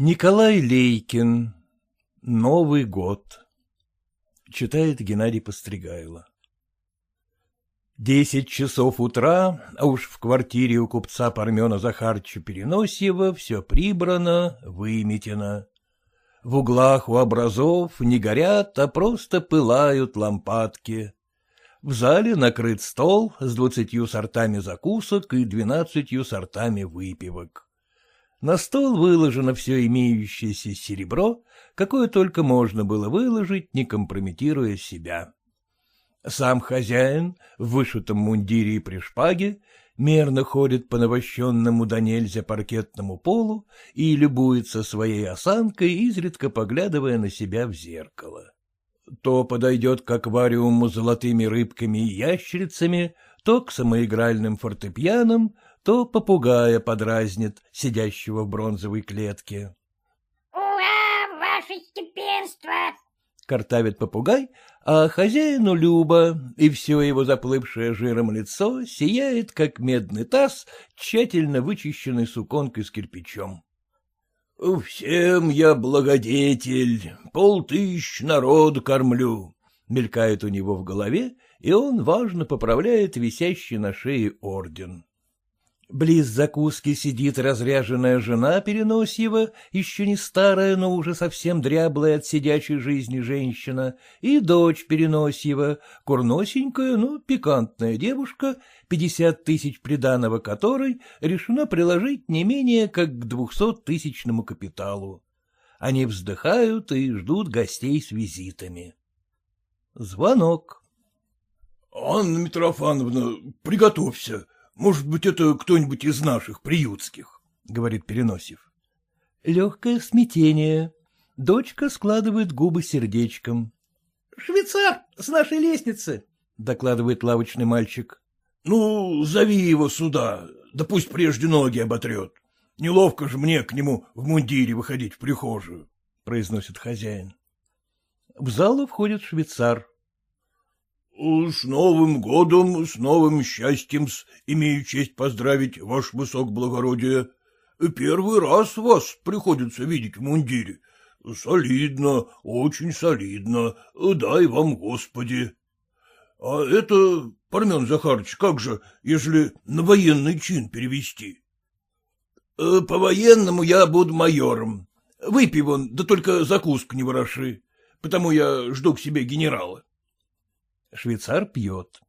Николай Лейкин. Новый год. Читает Геннадий Постригайло. Десять часов утра, а уж в квартире у купца Пармена Захарча Переносьева все прибрано, выметено. В углах у образов не горят, а просто пылают лампадки. В зале накрыт стол с двадцатью сортами закусок и двенадцатью сортами выпивок. На стол выложено все имеющееся серебро, какое только можно было выложить, не компрометируя себя. Сам хозяин в вышитом мундире и при шпаге мерно ходит по навощенному до нельзя паркетному полу и любуется своей осанкой, изредка поглядывая на себя в зеркало. То подойдет к аквариуму золотыми рыбками и ящерицами, то к самоигральным фортепианам, то попугая подразнит, сидящего в бронзовой клетке. — Ура, ваше степенство! — картавит попугай, а хозяину Люба, и все его заплывшее жиром лицо сияет, как медный таз, тщательно вычищенный суконкой с кирпичом. — Всем я благодетель, полтыщ народ кормлю, — мелькает у него в голове, и он важно поправляет висящий на шее орден. Близ закуски сидит разряженная жена Переносьева, еще не старая, но уже совсем дряблая от сидячей жизни женщина, и дочь Переносьева, курносенькая, но пикантная девушка, пятьдесят тысяч приданого которой решено приложить не менее как к двухсоттысячному капиталу. Они вздыхают и ждут гостей с визитами. Звонок. — Анна Митрофановна, приготовься, может быть, это кто-нибудь из наших приютских, — говорит Переносев. Легкое смятение. Дочка складывает губы сердечком. — Швейцар с нашей лестницы, — докладывает лавочный мальчик. — Ну, зови его сюда, да пусть прежде ноги оботрет. Неловко же мне к нему в мундире выходить в прихожую, — произносит хозяин. В залу входит швейцар. — С Новым годом, с новым счастьем -с, имею честь поздравить, ваше высокоблагородие. Первый раз вас приходится видеть в мундире. Солидно, очень солидно, дай вам, Господи. А это, Пармен Захарович, как же, если на военный чин перевести? Э, — По-военному я буду майором. Выпей вон, да только закуску не вороши, потому я жду к себе генерала. Швейцар пьет.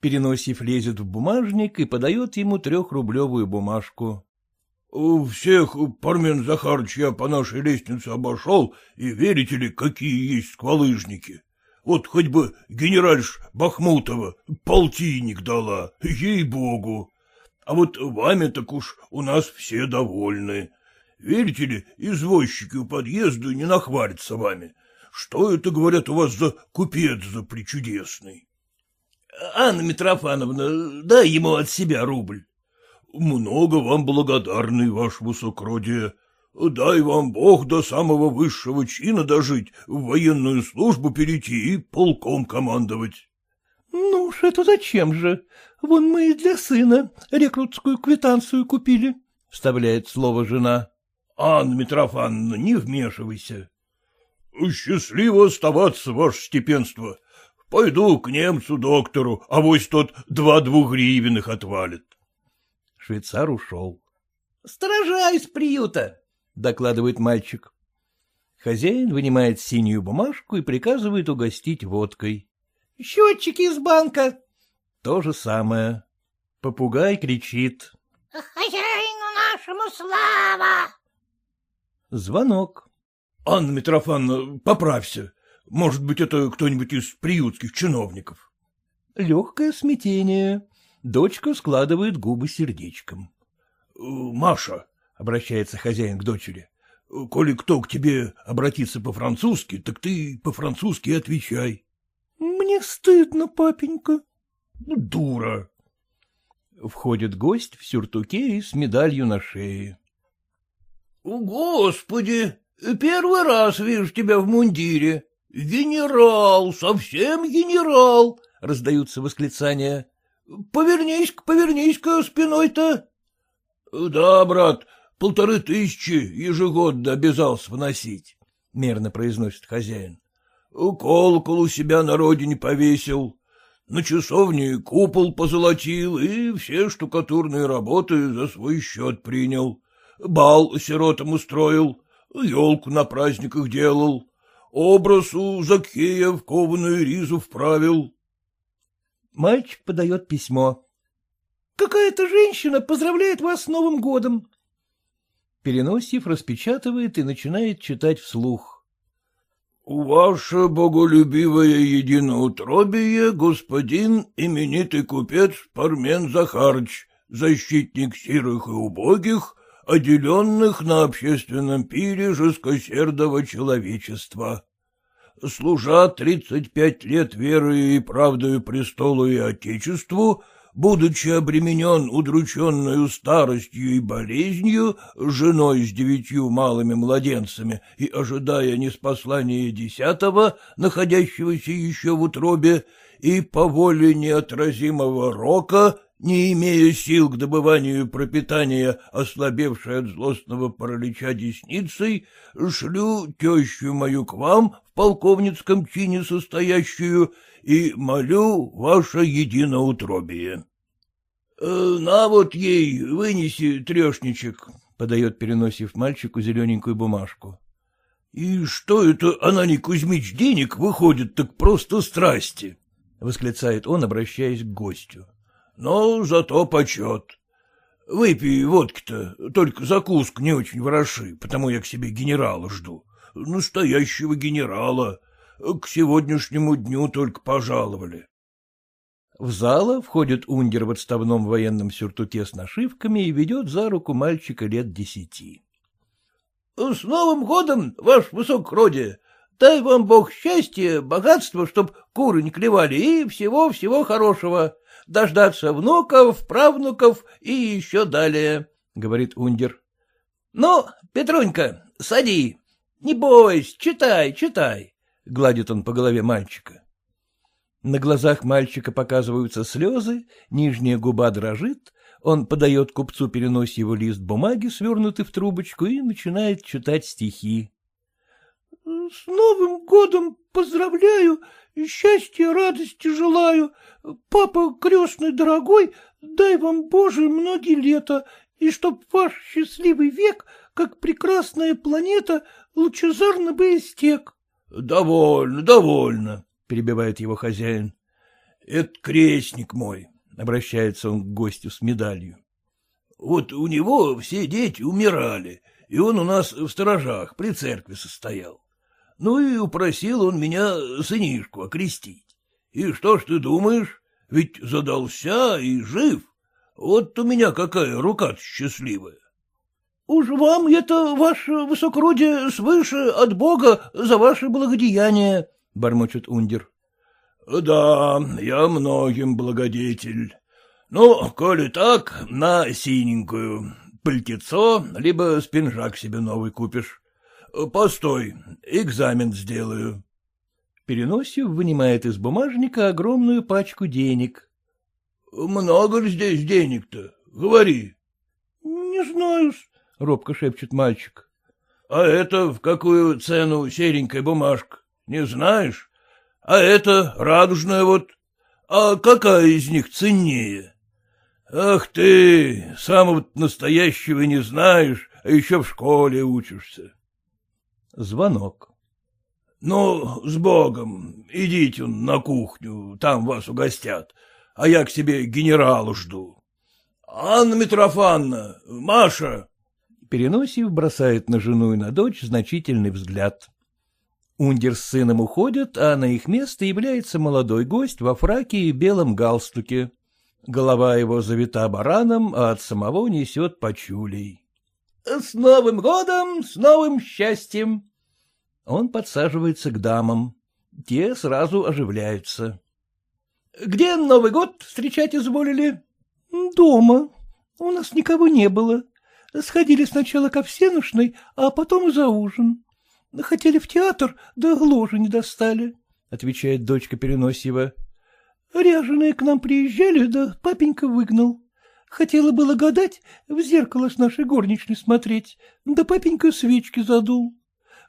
Переносив лезет в бумажник и подает ему трехрублевую бумажку. — Всех, Пармен Захарович, я по нашей лестнице обошел, и верите ли, какие есть сквалыжники. Вот хоть бы генеральш Бахмутова полтинник дала, ей-богу. А вот вами так уж у нас все довольны. Верите ли, извозчики у подъезда не нахвалятся вами. Что это, говорят, у вас за купец за причудесный? — Анна Митрофановна, дай ему от себя рубль. — Много вам благодарный, ваше высокородие. Дай вам Бог до самого высшего чина дожить, в военную службу перейти и полком командовать. — Ну уж это зачем же? Вон мы и для сына рекрутскую квитанцию купили, — вставляет слово жена. — Анна Митрофановна, не вмешивайся. — Счастливо оставаться, ваше степенство. Пойду к немцу-доктору, а вось тот два двухгривенных отвалит. Швейцар ушел. — Сторожа из приюта, — докладывает мальчик. Хозяин вынимает синюю бумажку и приказывает угостить водкой. — Счетчики из банка. То же самое. Попугай кричит. — Хозяину нашему слава! Звонок. — Анна Митрофановна, поправься. Может быть, это кто-нибудь из приютских чиновников. Легкое смятение. Дочка складывает губы сердечком. — Маша, — обращается хозяин к дочери, — коли кто к тебе обратится по-французски, так ты по-французски отвечай. — Мне стыдно, папенька. — Дура. Входит гость в сюртуке и с медалью на шее. — Господи, первый раз вижу тебя в мундире. Генерал, совсем генерал, — раздаются восклицания. — Повернись-ка, повернись-ка спиной-то. — Да, брат, полторы тысячи ежегодно обязался вносить, — мерно произносит хозяин. Колокол у себя на родине повесил, на часовне купол позолотил и все штукатурные работы за свой счет принял. Бал сиротам устроил, елку на праздниках делал, образ у Закея в кованую ризу вправил. Мальчик подает письмо. — Какая-то женщина поздравляет вас с Новым годом. Переносив распечатывает и начинает читать вслух. — Ваше боголюбивое единоутробие, господин именитый купец Пармен Захарыч, защитник сирых и убогих, отделенных на общественном пире жесткосердого человечества. Служа тридцать пять лет верою и правдою престолу и отечеству, будучи обременен удрученную старостью и болезнью, женой с девятью малыми младенцами и ожидая неспослания десятого, находящегося еще в утробе, и по воле неотразимого рока, не имея сил к добыванию пропитания, ослабевшей от злостного паралича десницей, шлю тещу мою к вам в полковницком чине состоящую и молю ваше единоутробие. — На вот ей вынеси трешничек, — подает, переносив мальчику зелененькую бумажку. — И что это, Анани Кузьмич, денег выходит так просто страсти? — восклицает он, обращаясь к гостю. — Но зато почет. Выпей водки-то, только закуску не очень вороши, потому я к себе генерала жду. Настоящего генерала. К сегодняшнему дню только пожаловали. В зала входит ундер в отставном военном сюртуке с нашивками и ведет за руку мальчика лет десяти. — С Новым годом, ваш высокородие! Дай вам Бог счастья, богатства, чтоб куры не клевали, и всего-всего хорошего. Дождаться внуков, правнуков и еще далее, — говорит Ундер. — Ну, Петрунька, сади. Не бойся, читай, читай, — гладит он по голове мальчика. На глазах мальчика показываются слезы, нижняя губа дрожит, он подает купцу переносе его лист бумаги, свернутый в трубочку, и начинает читать стихи. С Новым годом поздравляю, счастья, радости желаю. Папа крестный дорогой, дай вам, Боже, многие лета, и чтоб ваш счастливый век, как прекрасная планета, лучезарно бы истек. — Довольно, довольно, — перебивает его хозяин. — Это крестник мой, — обращается он к гостю с медалью. — Вот у него все дети умирали, и он у нас в сторожах при церкви состоял. Ну и упросил он меня сынишку окрестить. И что ж ты думаешь? Ведь задался и жив. Вот у меня какая рука счастливая. — Уж вам это, ваше высокородие, свыше от Бога за ваше благодеяние, — бормочет Ундер. — Да, я многим благодетель. Ну, коли так, на синенькую. Пальтецо, либо спинжак себе новый купишь. — Постой, экзамен сделаю. Переносив вынимает из бумажника огромную пачку денег. — Много ли здесь денег-то? Говори. — Не знаю робко шепчет мальчик. — А это в какую цену серенькая бумажка? Не знаешь? А это радужная вот. А какая из них ценнее? Ах ты, самого настоящего не знаешь, а еще в школе учишься. Звонок. — Ну, с Богом, идите на кухню, там вас угостят, а я к себе генералу жду. — Анна Митрофановна, Маша! Переносив бросает на жену и на дочь значительный взгляд. Ундер с сыном уходят, а на их место является молодой гость во фраке и белом галстуке. Голова его завита бараном, а от самого несет почулей. — С Новым годом, с новым счастьем! Он подсаживается к дамам. Те сразу оживляются. — Где Новый год встречать изволили? — Дома. У нас никого не было. Сходили сначала ко всеношной, а потом за ужин. Хотели в театр, да ложи не достали, — отвечает дочка Переносьева. Ряженые к нам приезжали, да папенька выгнал. Хотела было гадать, в зеркало с нашей горничной смотреть, да папенька свечки задул.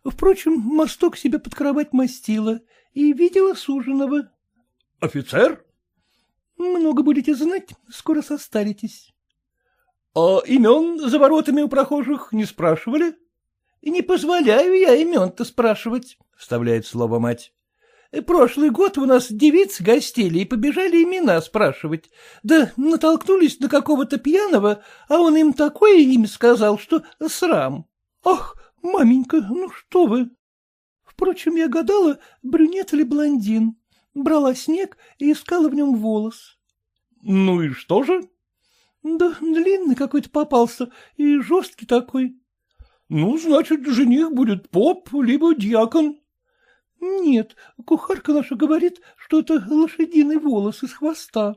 Впрочем, мосток себе под кровать мастила и видела суженого. — Офицер? — Много будете знать, скоро состаритесь. — А имен за воротами у прохожих не спрашивали? — Не позволяю я имен-то спрашивать, — вставляет слово мать. Прошлый год у нас девицы гостили и побежали имена спрашивать. Да натолкнулись на какого-то пьяного, а он им такое имя сказал, что срам. Ах, маменька, ну что вы! Впрочем, я гадала, брюнет или блондин. Брала снег и искала в нем волос. — Ну и что же? — Да длинный какой-то попался и жесткий такой. — Ну, значит, жених будет поп, либо дьякон. — Нет, кухарка наша говорит, что это лошадиный волос из хвоста.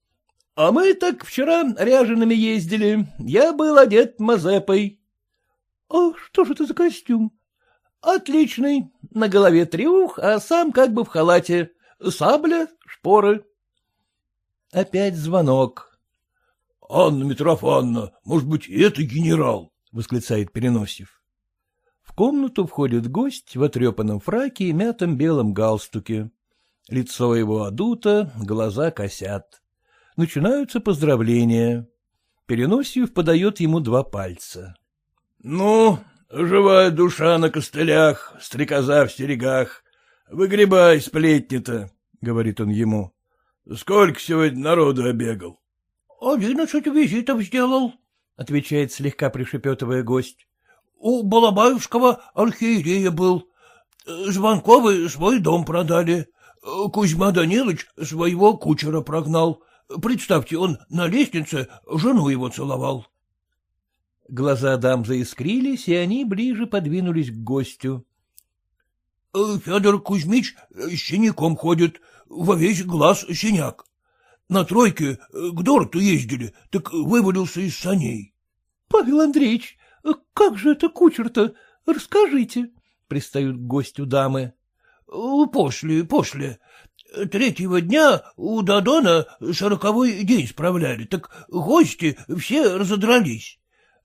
— А мы так вчера ряжеными ездили. Я был одет мазепой. — А что же это за костюм? — Отличный. На голове триух, а сам как бы в халате. Сабля, шпоры. Опять звонок. — Анна Митрофановна, может быть, это генерал? — восклицает Переносев. В комнату входит гость в отрепанном фраке и мятом белом галстуке. Лицо его одуто, глаза косят. Начинаются поздравления. Переносьев подает ему два пальца. — Ну, живая душа на костылях, стрекоза в серегах. Выгребай сплетни-то, — говорит он ему. — Сколько сегодня народу обегал? — Одиннадцать визитов сделал, — отвечает слегка пришепетывая гость. У Балабаевского архиерея был. Звонковы свой дом продали. Кузьма Данилович своего кучера прогнал. Представьте, он на лестнице жену его целовал. Глаза дам заискрились, и они ближе подвинулись к гостю. — Федор Кузьмич с синяком ходит, во весь глаз синяк. На тройке к Дорту ездили, так вывалился из саней. — Павел Андреевич, — Как же это кучер-то? Расскажите, — пристают к гостю дамы. — После, после. Третьего дня у Дадона сороковой день справляли, так гости все разодрались.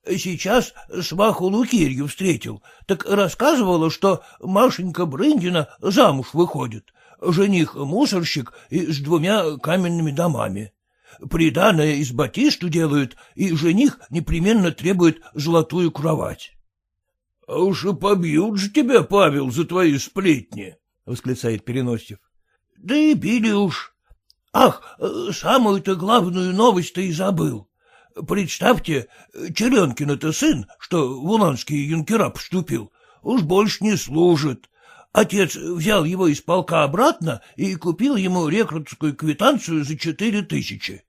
Сейчас сваху Лукирью встретил, так рассказывала, что Машенька Брындина замуж выходит, жених мусорщик и с двумя каменными домами. Приданное из батисту делают, и жених непременно требует золотую кровать. — А уж и побьют же тебя, Павел, за твои сплетни, — восклицает Переносев. — Да и били уж. Ах, самую-то главную новость-то и забыл. Представьте, Черенкин-то сын, что в уланские юнкера поступил, уж больше не служит. Отец взял его из полка обратно и купил ему рекрутскую квитанцию за четыре тысячи.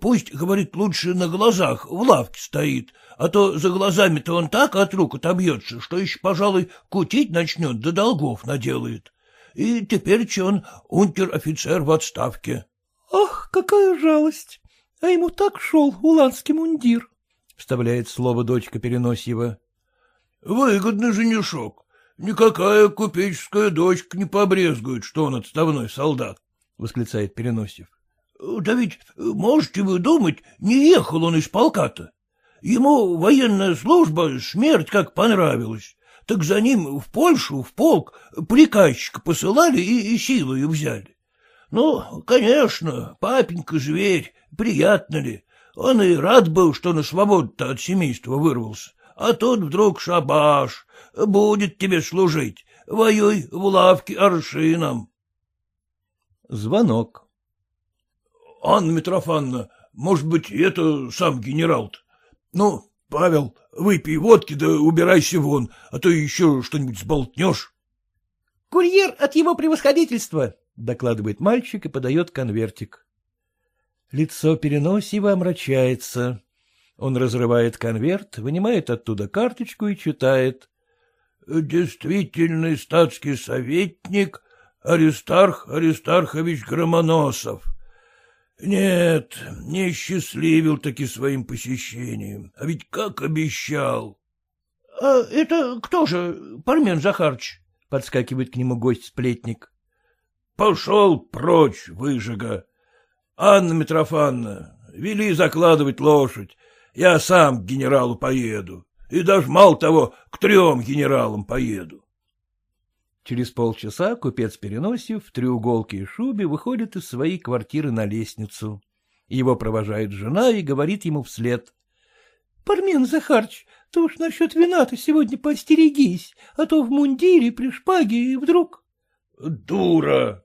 Пусть, говорит, лучше на глазах в лавке стоит, а то за глазами-то он так от рук отобьется, что еще, пожалуй, кутить начнет, да долгов наделает. И теперь че он унтер-офицер в отставке. — Ах, какая жалость! А ему так шел уланский мундир, — вставляет слово дочка Переносьева. — Выгодный женишок. Никакая купеческая дочка не побрезгует, что он отставной солдат, — восклицает Переносьев. Да ведь, можете вы думать, не ехал он из полка-то. Ему военная служба, смерть как понравилась. Так за ним в Польшу, в полк, приказчика посылали и, и силою взяли. Ну, конечно, папенька зверь, приятно ли. Он и рад был, что на свободу-то от семейства вырвался. А тут вдруг шабаш, будет тебе служить, воюй в лавке аршином. Звонок. — Анна Митрофановна, может быть, это сам генерал-то? Ну, Павел, выпей водки да убирайся вон, а то еще что-нибудь сболтнешь. — Курьер от его превосходительства, — докладывает мальчик и подает конвертик. Лицо Переносьева омрачается. Он разрывает конверт, вынимает оттуда карточку и читает. — Действительный статский советник Аристарх Аристархович Громоносов. Нет, не счастливил таки своим посещением, а ведь как обещал. — А это кто же, Пармен Захарыч? — подскакивает к нему гость-сплетник. — Пошел прочь, выжига. Анна Митрофановна, вели закладывать лошадь. Я сам к генералу поеду. И даже мало того, к трем генералам поеду. Через полчаса купец Переносев в треуголке и шубе выходит из своей квартиры на лестницу. Его провожает жена и говорит ему вслед. — Пармен Захарч, ты уж насчет вина-то сегодня постерегись, а то в мундире при шпаге и вдруг... — Дура!